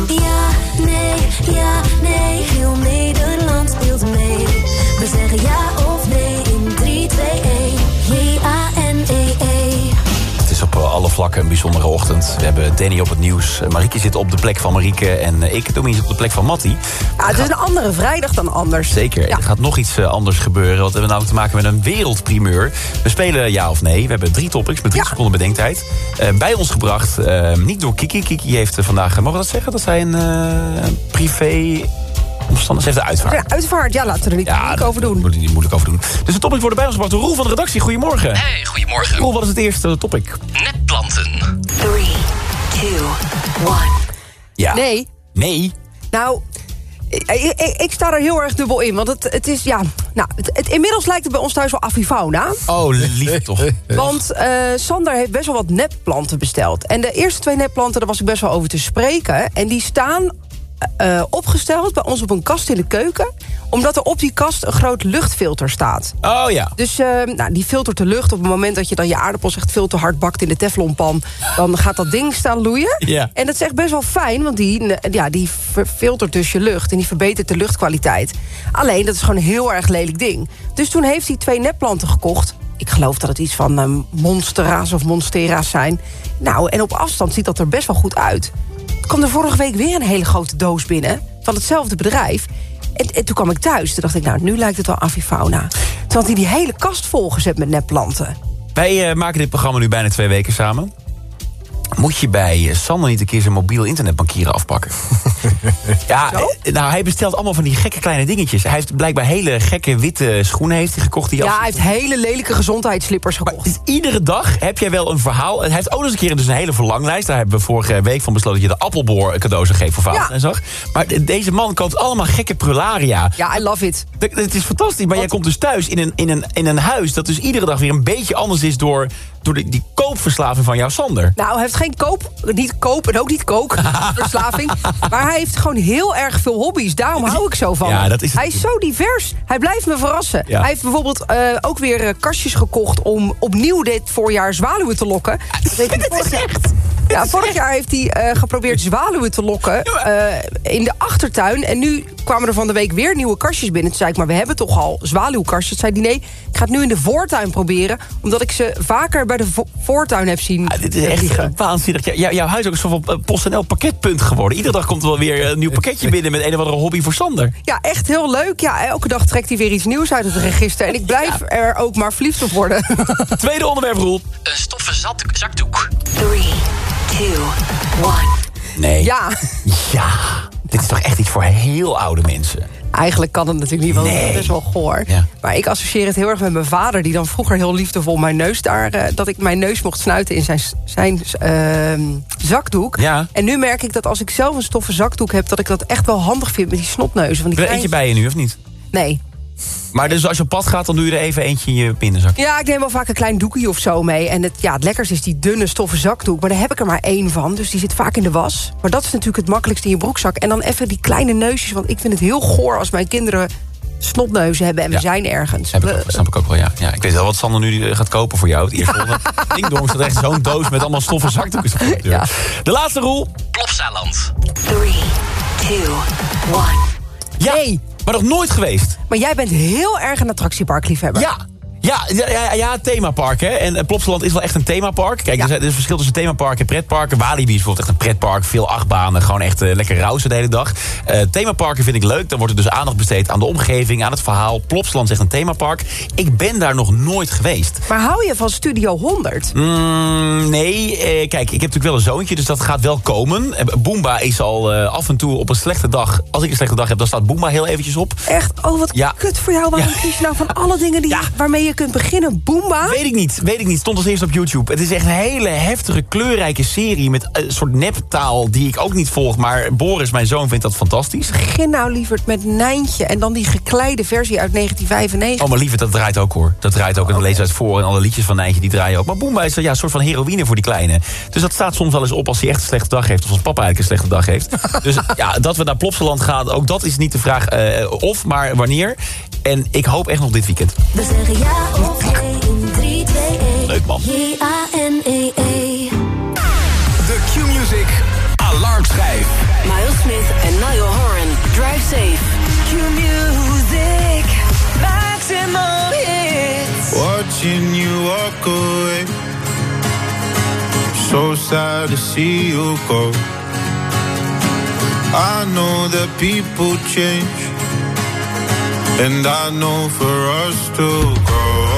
Vlakken een bijzondere ochtend. We hebben Danny op het nieuws. Marieke zit op de plek van Marieke. En eh, ik, Domien, zit op de plek van Mattie. Ja, het is een andere vrijdag dan anders. Zeker. Er gaat nog iets eh, anders gebeuren. Want we hebben namelijk te maken met een wereldprimeur. We spelen ja of nee. We hebben drie topics met drie seconden bedenktijd. Eh, bij ons gebracht, niet door Kiki. Kiki heeft vandaag, mogen we dat zeggen? Dat zij een privé... Omstandig, ze heeft een uitvaart. Ja, uitvaart, ja, laten we er niet moeilijk over doen. Moet je niet moeilijk over doen. Dus de topics worden bij ons gebracht door Roel van de redactie. Goedemorgen. Hey, goedemorgen. Roel, wat is het eerste topic? Nepplanten. 3, 2, 1. Ja. Nee. Nee. Nou, ik, ik, ik sta er heel erg dubbel in. Want het, het is, ja... Nou, het, het- inmiddels lijkt het bij ons thuis wel avifauna. Oh, lief toch. Want eh, Sander heeft best wel wat nepplanten besteld. En de eerste twee nepplanten, daar was ik best wel over te spreken. En die staan eh, opgesteld bij ons op een kast in de keuken. Omdat er op die kast een groot luchtfilter staat. Oh ja. Dus eh, nou, die filtert de lucht. Op het moment dat je dan je aardappels echt veel te hard bakt in de teflonpan... dan gaat dat ding staan loeien. Ja. En dat is echt best wel fijn, want die, ja, die filtert dus je lucht... en die verbetert de luchtkwaliteit. Alleen, dat is gewoon een heel erg lelijk ding. Dus toen heeft hij twee nepplanten gekocht. Ik geloof dat het iets van eh, monstera's of monstera's zijn. Nou, en op afstand ziet dat er best wel goed uit. Kwam er vorige week weer een hele grote doos binnen... van hetzelfde bedrijf. En, en toen kwam ik thuis. Toen dacht ik, nou, nu lijkt het wel avifauna. Toen hij die hele kast volgezet met nepplanten. Wij eh, maken dit programma nu bijna twee weken samen. Moet je bij eh, Sander niet een keer zijn mobiel internetbankieren afpakken? ja, eh, nou, hij bestelt allemaal van die gekke kleine dingetjes. Hij heeft blijkbaar hele gekke witte schoenen heeft hij gekocht. Die Ja, hij heeft hele lelijke gezondheidsslippers gekocht. Dus iedere dag heb jij wel een verhaal. Hij heeft ook nog eens een keer dus een hele verlanglijst. Daar hebben we vorige week van besloten dat je de appelboor cadeau zou geven voor Valentijnsdag. Maar de- deze man koopt allemaal gekke prularia. Ja, I love it. Het is fantastisch, maar jij komt dus thuis in een, in, een, in een huis... dat dus iedere dag weer een beetje anders is... door, door die, die koopverslaving van jouw Sander. Nou, hij heeft geen koop, niet koop en ook niet kookverslaving. maar hij heeft gewoon heel erg veel hobby's. Daarom hou ik zo van Ja, dat is Hij is zo divers. Hij blijft me verrassen. Ja. Hij heeft bijvoorbeeld eh, ook weer eh, kastjes gekocht... om opnieuw dit voorjaar zwaluwen te lokken. Dat heeft hij vorig jaar- Ja, vorig jaar heeft hij eh, geprobeerd zwaluwen te lokken eh, in de achtertuin. En nu kwamen er van de week weer nieuwe kastjes binnen. Toen zei ik, maar we hebben toch al zwaluwkastjes? Toen zei hij, nee, ik ga het nu in de voortuin proberen. Omdat ik ze vaker bij de vo- voortuin heb zien Dit is echt waanzinnig. Ja, jou- jouw huis is ook een soort van eh, PostNL pakketpunt geworden. Iedere dag komt er wel weer een nieuw pakketje binnen... met een of andere hobby voor Sander. Ja, echt heel leuk. Ja, elke dag trekt hij weer iets nieuws uit het register. En ik blijf er ook maar verliefd op worden. Tweede onderwerp, Roel. Een stoffen zakdoek. 3, 2, 1. Nee. Ja. Ja. Dit is toch echt iets voor heel oude mensen. Eigenlijk kan het natuurlijk niet, want het is wel goor. Ja. Maar ik associeer het heel erg met mijn vader... die dan vroeger heel liefdevol mijn neus daar... eh, dat ik mijn neus mocht snuiten in zijn, zijn ehm, zakdoek. Ja. En nu merk ik dat als ik zelf een stoffen zakdoek heb... dat ik dat echt wel handig vind met die snotneuzen. Van die Heb je bij je nu, of niet? Nee. Maar dus als je op pad gaat, dan doe je er even eentje in je binnenzak. Ja, ik neem wel vaak een klein doekje of zo mee. En het, ja, het lekkerste is die dunne stoffen zakdoek. Maar daar heb ik er maar één van, dus die zit vaak in de was. Maar dat is natuurlijk het makkelijkste in je broekzak. En dan even die kleine neusjes, want ik vind het heel goor... als mijn kinderen snotneuzen hebben en we Ja. zijn ergens. Heb ik ook, snap ik ook wel, ja. ja. Ik weet wel wat Sander nu eh, gaat kopen voor jou. Het eerste Ding dong staat echt zo'n doos met allemaal stoffen zakdoekjes. voor de laatste rol. Plopsaland. 3, 2, 1. Ja, maar nog nooit geweest. Maar jij bent heel erg een attractieparkliefhebber. Ja. Ja, ja, ja, ja, themapark, hè. En eh, Plopsaland is wel echt een themapark. Kijk, er, zijn, er is verschil tussen themapark en pretparken. Walibi is bijvoorbeeld echt een pretpark. Veel achtbanen, gewoon echt eh, lekker rausen de hele dag. Eh, themaparken vind ik leuk. Dan wordt er dus aandacht besteed aan de omgeving, aan het verhaal. Plopsaland is echt een themapark. Ik ben daar nog nooit geweest. Maar hou je van Studio 100? Mm, nee, eh, kijk, ik heb natuurlijk wel een zoontje, dus dat gaat wel komen. Boomba is al af en toe op een slechte dag... als ik een slechte dag heb, dan staat Boomba heel eventjes op. Echt? Oh, wat Ja. kut voor jou. Waarom kies je nou van alle dingen die, waarmee je kunt beginnen? Boomba? Weet ik niet, weet ik niet. Stond als eerste op YouTube. Het is echt een hele heftige, kleurrijke serie... met een soort neptaal die ik ook niet volg. Maar Boris, mijn zoon, vindt dat fantastisch. Begin nou lieverd met Nijntje en dan die gekleide versie uit 1995. Oh, maar lieve, dat draait ook hoor. Dat draait ook en dan lees uit voor en alle liedjes van Nijntje die draaien ook. Maar Boomba is ja, een soort van heroïne voor die kleine. Dus dat staat soms wel eens op als hij echt een slechte dag heeft. Of als papa eigenlijk een slechte dag heeft. dus ja, dat we naar Plopsaland gaan, ook dat is niet de vraag eh, of, maar wanneer. En ik hoop echt nog dit weekend. We zeggen ja of nee in 3, 2, 1. Leuk, man. J-A-N-E-E. De Q-Music Alarmschijf. Miles Smith en Niall Horan. Drive safe. Q-Music. Maximum hits. Watching you walk away. So sad to see you go. I know that people change. And I know for us to grow.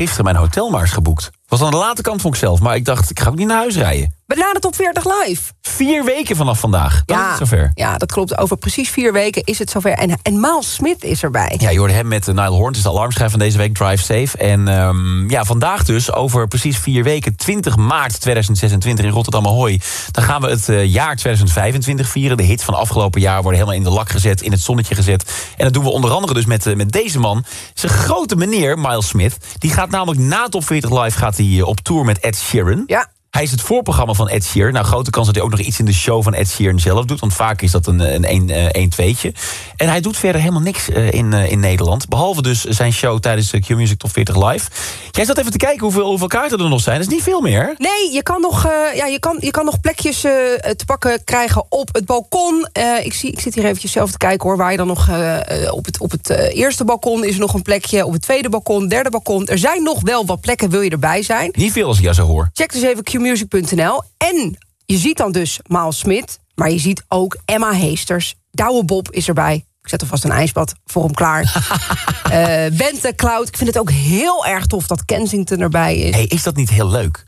Gisteren mijn hotel maar eens geboekt. Was aan de late kant van ikzelf, maar ik dacht, ik ga ook niet naar huis rijden. Na de top 40 live. Vier weken vanaf vandaag. Dat is het zover. Ja, dat klopt. Over precies vier weken is het zover. En, en Miles Smith is erbij. Ja, je hoorde hem met uh, Nile Horn. Het is de alarmschijf van deze week, Drive Safe. En ehm, ja, vandaag dus, over precies vier weken, 20 maart 2026 in Rotterdam Ahoy. Dan gaan we het eh, jaar 2025 vieren. De hits van afgelopen jaar worden helemaal in de lak gezet, in het zonnetje gezet. En dat doen we onder andere dus met, eh, met deze man. Zijn grote meneer, Miles Smith. Die gaat namelijk na Top 40 Live gaat hij, eh, op tour met Ed Sheeran. Ja. Hij is het voorprogramma van Ed Sheeran. Nou, grote kans dat hij ook nog iets in de show van Ed Sheeran zelf doet. Want vaak is dat een een, een, eh, tweetje. En hij doet verder helemaal niks eh, in, eh, in Nederland. Behalve dus zijn show tijdens de Q-Music Top 40 Live. Jij zat even te kijken hoeveel, hoeveel kaarten er nog zijn. Dat is niet veel meer. Nee, je kan nog, ja, je kan, je kan nog plekjes te pakken krijgen op het balkon. Ik, zie, ik zit hier eventjes zelf te kijken hoor. Waar je dan nog op het, op het eerste balkon is er nog een plekje. Op het tweede balkon, derde balkon. Er zijn nog wel wat plekken, wil je erbij zijn. Niet veel als ik jou zo hoor. Check dus even qmusic.nl. En je ziet dan dus Miles Smit. Maar je ziet ook Emma Heesters. Douwe Bob is erbij. Ik zet alvast een ijsbad voor hem klaar. Eh Bente Cloud. Ik vind het ook heel erg tof dat Kensington erbij is. Hey, is dat niet heel leuk?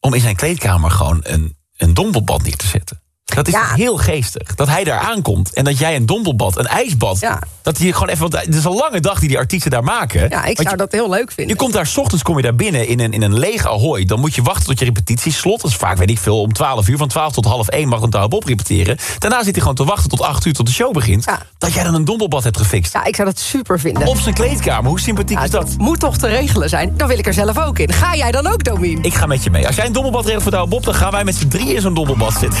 Om in zijn kleedkamer gewoon een, een dompelbad neer te zetten. Dat is heel geestig. Dat hij daar aankomt en dat jij een dompelbad, een ijsbad... dat je gewoon even... Want het is een lange dag die die artiesten daar maken. Ja, ik zou je, dat heel leuk vinden. je komt daar, s ochtends kom je daar binnen in een, in een lege Ahoy. Dan moet je wachten tot je repetitie slot. Dat is vaak, weet ik veel, om 12 uur. Van 12 tot half 1 mag een Douwe Bob repeteren. Daarna zit hij gewoon te wachten tot 8 uur tot de show begint. Dat jij dan een dompelbad hebt gefixt. Ja, ik zou dat super vinden. Op zijn kleedkamer, hoe sympathiek is dat? Moet toch te regelen zijn? Dan wil ik er zelf ook in. Ga jij dan ook, Domien? Ik ga met je mee. Als jij een dompelbad regelt voor Douwe Bob... dan gaan wij met z'n drieën in zo'n dompelbad zitten.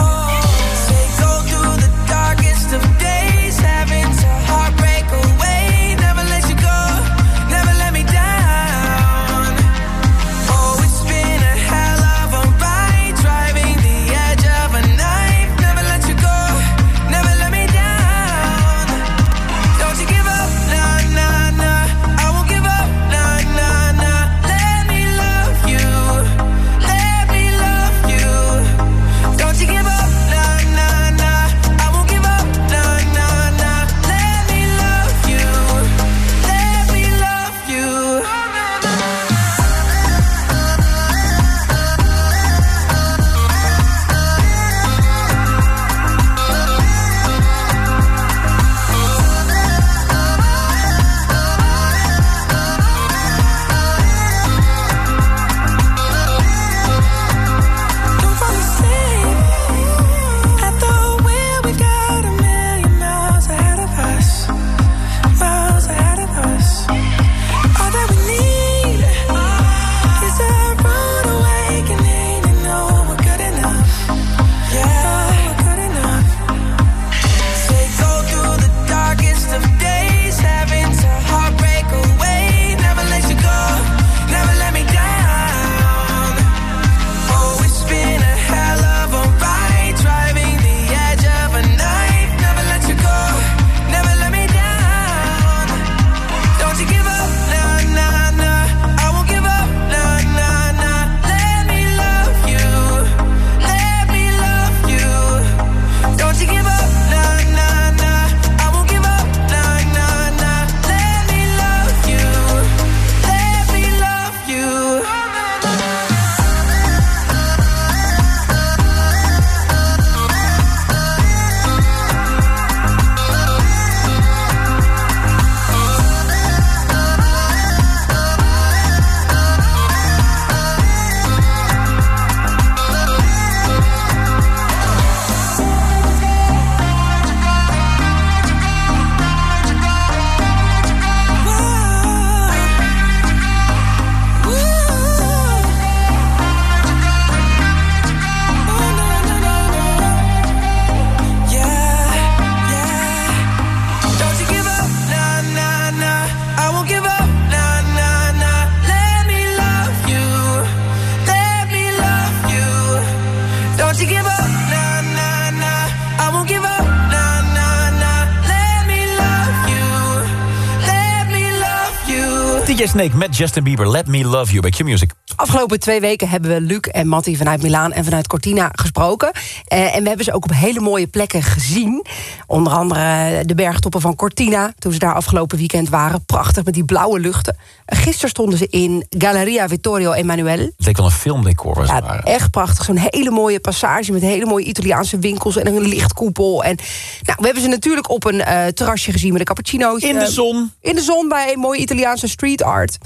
DJ Snake met Justin Bieber, Let Me Love You bij Q-Music. Afgelopen twee weken hebben we Luc en Matti vanuit Milaan en vanuit Cortina gesproken. Eh, en we hebben ze ook op hele mooie plekken gezien. Onder andere de bergtoppen van Cortina, toen ze daar afgelopen weekend waren. Prachtig met die blauwe luchten. Gisteren stonden ze in Galleria Vittorio Emanuele. Het leek wel een filmdecor waar ze Ja, waren. echt prachtig. Zo'n hele mooie passage met hele mooie Italiaanse winkels en een lichtkoepel. En nou, we hebben ze natuurlijk op een eh, terrasje gezien met een cappuccinootje. In de zon. In de zon bij een mooie Italiaanse street art.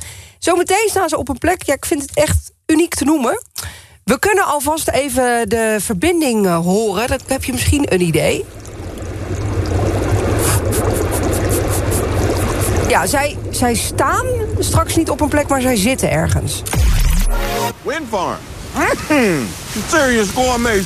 Zometeen staan ze op een plek, ja, ik vind het echt uniek te noemen. We kunnen alvast even de verbinding eh, horen. Dan heb je misschien een idee. Ja, zij, zij staan straks niet op een plek, maar zij zitten ergens. Windfarm. Mm, serious gourmet.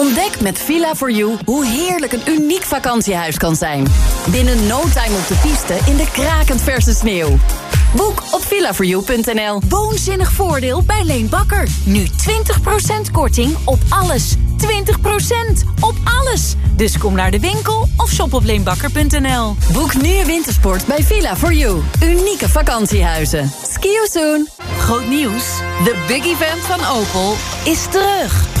Ontdek met Villa4You hoe heerlijk een uniek vakantiehuis kan zijn. Binnen no time op de piste in de krakend verse sneeuw. Boek op villa4you.nl. Woonzinnig voordeel bij Leen Bakker. Nu 20% korting op alles. 20% op alles. Dus kom naar de winkel of shop op leenbakker.nl. Boek nu je wintersport bij Villa4You. Unieke vakantiehuizen. Ski you soon. Groot nieuws. De big event van Opel is terug.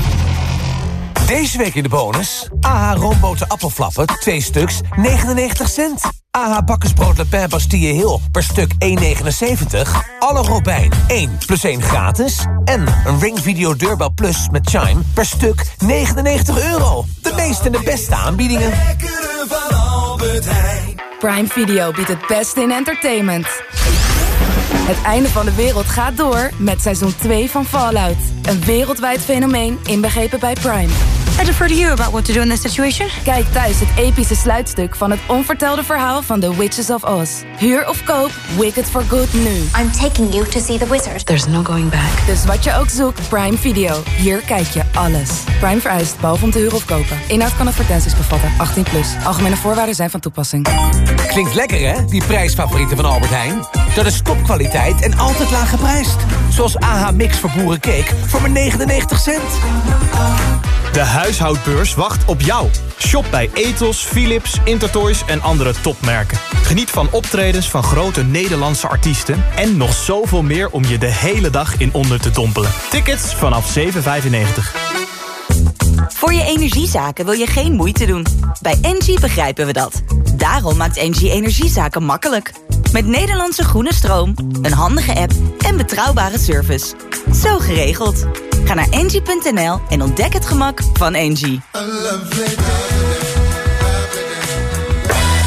Deze week in de bonus. AH roomboten appelflappen, 2 stuks, 99 cent. AH bakkersbrood Le Pen Bastille Hill per stuk 1,79. Alle Robijn 1 plus 1 gratis. En een Ring Video Deurbel Plus met Chime per stuk 99 euro. De meeste en de beste aanbiedingen. Prime Video biedt het beste in entertainment. Het einde van de wereld gaat door met seizoen 2 van Fallout. Een wereldwijd fenomeen inbegrepen bij Prime. I defer to you about what to do in this situation. Kijk thuis het epische sluitstuk van het onvertelde verhaal van The Witches of Oz. Huur of koop Wicked for Good nu. I'm taking you to see the wizard. There's no going back. Dus wat je ook zoekt, Prime Video. Hier kijk je alles. Prime vereist, behalve om te huren of kopen. Inhoud kan advertenties bevatten. 18 plus. Algemene voorwaarden zijn van toepassing. Klinkt lekker hè, die prijsfavorieten van Albert Heijn? Dat is topkwaliteit en altijd laag geprijsd. Zoals AH Mix voor boerencake voor maar 99 cent. De huishoudbeurs wacht op jou. Shop bij Ethos, Philips, Intertoys en andere topmerken. Geniet van optredens van grote Nederlandse artiesten... en nog zoveel meer om je de hele dag in onder te dompelen. Tickets vanaf 7,95. Voor je energiezaken wil je geen moeite doen. Bij Engie begrijpen we dat. Daarom maakt Engie energiezaken makkelijk. Met Nederlandse groene stroom, een handige app en betrouwbare service. Zo geregeld. Ga naar engie.nl en ontdek het gemak van Engie.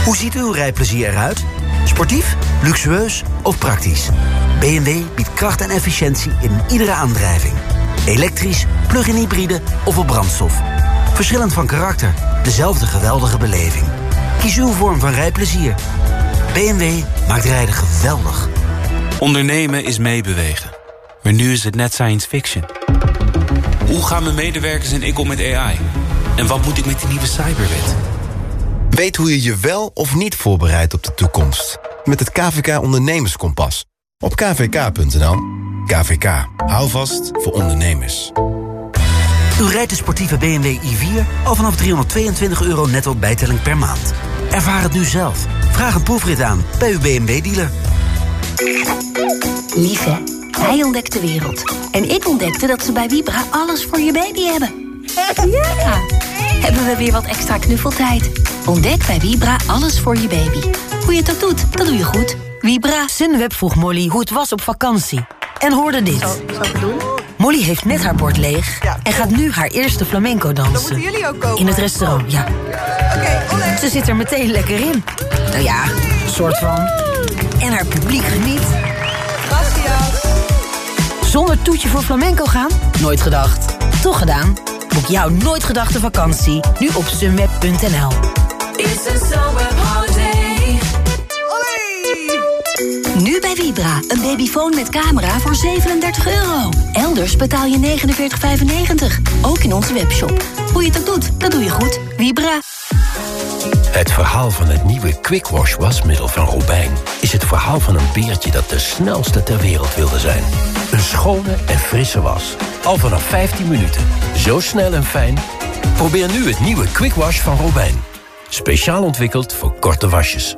Hoe ziet uw rijplezier eruit? Sportief, luxueus of praktisch? BMW biedt kracht en efficiëntie in iedere aandrijving. Elektrisch, plug-in hybride of op brandstof. Verschillend van karakter, dezelfde geweldige beleving. Kies uw vorm van rijplezier. BMW maakt rijden geweldig. Ondernemen is meebewegen. Maar nu is het net science fiction. Hoe gaan mijn medewerkers en ik om met AI? En wat moet ik met die nieuwe cyberwet? Weet hoe je je wel of niet voorbereidt op de toekomst. Met het KVK Ondernemerskompas. Op kvk.nl. KVK. Hou vast voor ondernemers. U rijdt de sportieve BMW i4 al vanaf 322 euro netto bijtelling per maand. Ervaar het nu zelf. Vraag een proefrit aan bij uw BMW-dealer. Lieve, hij ontdekt de wereld. En ik ontdekte dat ze bij Vibra alles voor je baby hebben. Ja! Hebben we weer wat extra knuffeltijd. Ontdek bij Vibra alles voor je baby. Hoe je het ook doet, dat doe je goed. Vibra. Sunweb vroeg Molly hoe het was op vakantie. En hoorde dit. Molly heeft net haar bord leeg en gaat nu haar eerste flamenco dansen. jullie ook komen. In het restaurant, ja. Ze zit er meteen lekker in. Nou ja, een soort van. En haar publiek geniet. Zonder toetje voor flamenco gaan? Nooit gedacht. Toch gedaan? Boek jouw nooit gedachte vakantie nu op sunweb.nl. Holiday. bij Vibra. Een babyfoon met camera voor 37 euro. Elders betaal je 49,95. Ook in onze webshop. Hoe je het ook doet, dat doe je goed. Vibra. Het verhaal van het nieuwe Quick Wash wasmiddel van Robijn... is het verhaal van een beertje dat de snelste ter wereld wilde zijn. Een schone en frisse was. Al vanaf 15 minuten. Zo snel en fijn. Probeer nu het nieuwe Quick Wash van Robijn. Speciaal ontwikkeld voor korte wasjes.